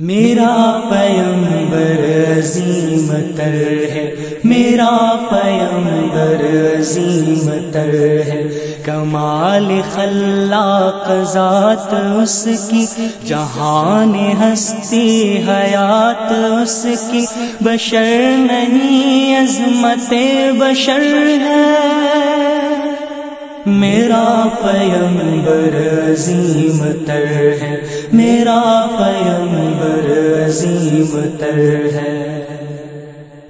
میرا پیمبر عظیم تر ہے، میرا پیمبر عظیم تر ہے۔ کمال خلاق ذات اس کی، جہان ہستی حیات اس کی۔ بشر نہیں، عظمت بشر ہے۔ میرا پیمبر عظیم تر ہے میرا پیمبر عظیم تر ہے۔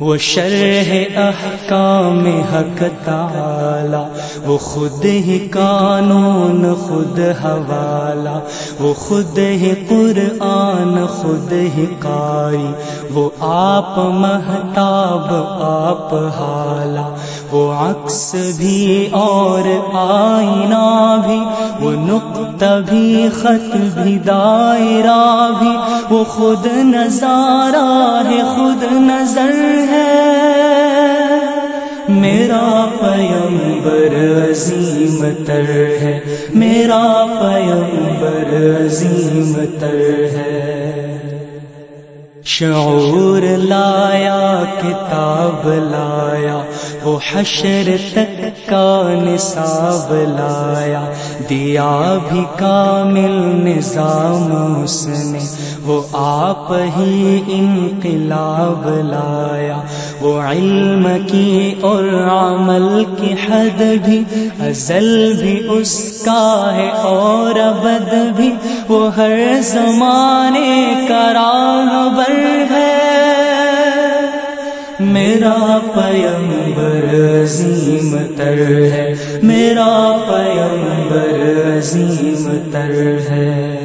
وہ شرح احکام حق تعالی، وہ خود ہی قانون، خود حوالہ، وہ خود ہی قرآن، خود ہی قاری، وہ آپ محتاب آپ حالہ وہ عکس بھی اور آئینہ بھی، وہ نقطہ بھی، خط بھی، دائرہ بھی، وہ خود نظارہ ہے، خود نظر ہے۔ میرا پیمبر عظیم تر ہے، میرا پیمبر عظیم تر ہے۔ شعور لایا، کتاب لایا، وہ حشر تک کا نصاب لایا۔ دیا بھی کامل نظام اس نے وہ آپ ہی انقلاب لایا۔ وہ علم کی اور عمل کی حد بھی، ازل بھی اس کا ہے اور ابد بھی۔ وہ ہر زمانے کا راہبر ہے۔ میرا پیمبر عظیم تر ہے۔ میرا پیمبر عظیم تر ہے۔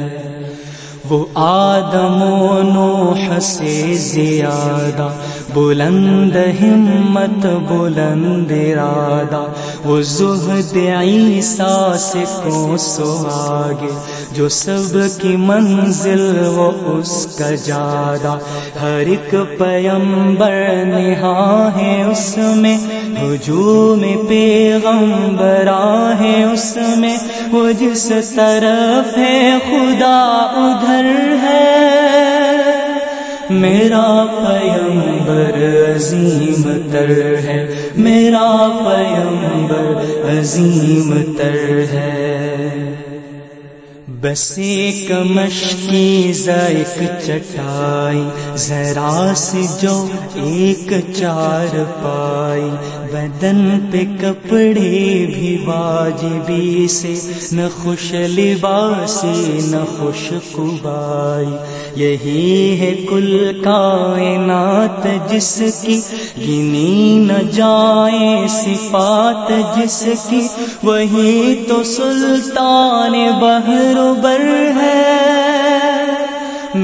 وہ آدم و نوح سے زیادہ، بلند ہمت، بلند ارادہ۔ وہ زہد عیسیٰ سے کو سو آگے، جو سب کی منزل وہ اس کا جادہ۔ ہر ایک پیمبر نہا ہے اس میں ہجوم پیغمبرا ہے اس میں، وہ جس طرف ہے، خدا ادھر ہے۔ میرا پیمبر عظیم تر ہے، میرا پیمبر عظیم تر ہے۔ بس ایک مشکی ذائق چٹائی، ذرا سے جو ایک چار پائی۔ بدن پہ کپڑے بھی واجبی سے، نہ خوش لباسی نہ خوش کبائی یہی ہے کل کائنات جس کی، گنی نہ جائے صفات جس کی۔ وہی تو سلطان بہر بر ہے۔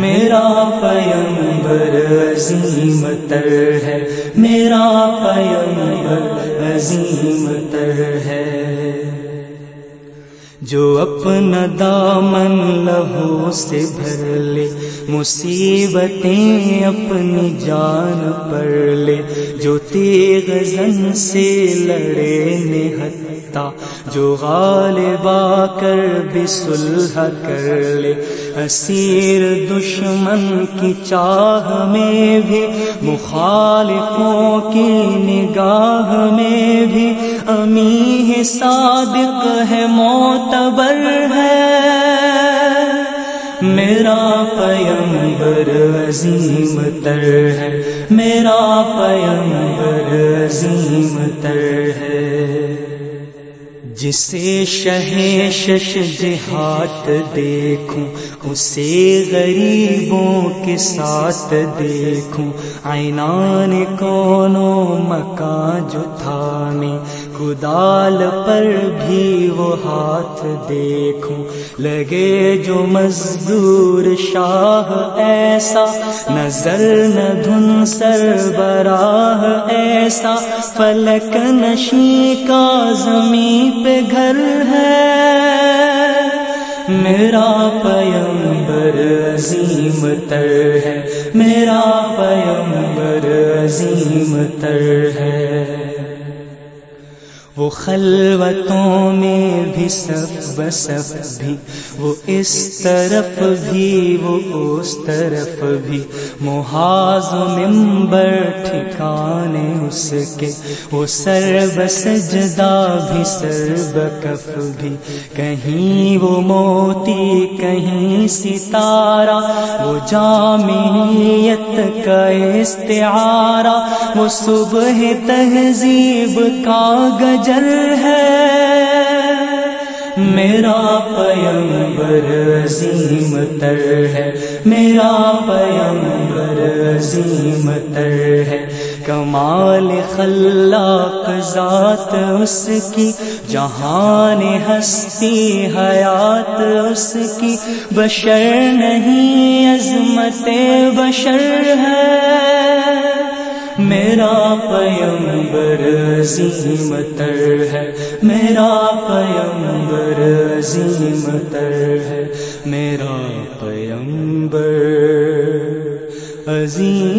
میرا پیمبر عظیم تر ہے میرا پیمبر عظیم تر ہے۔ جو اپنا دامن لہو سے بھر لے، مصیبتیں اپنی جان پر لے۔ جو تیغ زن سے لڑے نہتا جو غالبا کر بھی صلح کر لے۔ اسیر دشمن کی چاہ میں بھی، مخالفوں کی نگاہ میں بھی امی ہے صادق ہے، معتبر ہے۔ میرا پیمبر عظیم تر ہے۔ میرا پیمبر عظیم تر ہے۔ جسے شہ شش جہات دیکھوں، اسے غریبوں کے ساتھ دیکھوں۔ آئینان کونوں مکان جو تھانے کدال پر بھی وہ ہاتھ دیکھوں۔ لگے جو مزدور شاہ ایسا، نظر نہ دھن سر براہ ایسا۔ فلک نشی کا زمین پہ گھر ہے۔ میرا پیمبر عظیم تر ہے۔ میرا پیمبر عظیم تر ہے۔ وہ خلوتوں میں بھی صف بصف بھی، وہ اس طرف بھی، وہ اس طرف بھی۔ محاذ ممبر ٹھکانے اس کے۔ وہ سر بسجدہ بھی، سر بکف بھی۔ کہیں وہ موتی، کہیں ستارہ۔ وہ جامعیت کا استعارہ۔ وہ صبح تہذیب کا گجر ہے۔ میرا پیمبر عظیم تر ہے۔ میرا پیمبر عظیم تر ہے۔ کمال خلاق ذات اس کی، جہان ہستی حیات اس کی۔ بشر نہیں، عظمت بشر ہے۔ عظیم تر ہے۔ میرا پیمبر عظیم تر ہے۔ میرا پیمبر عظیم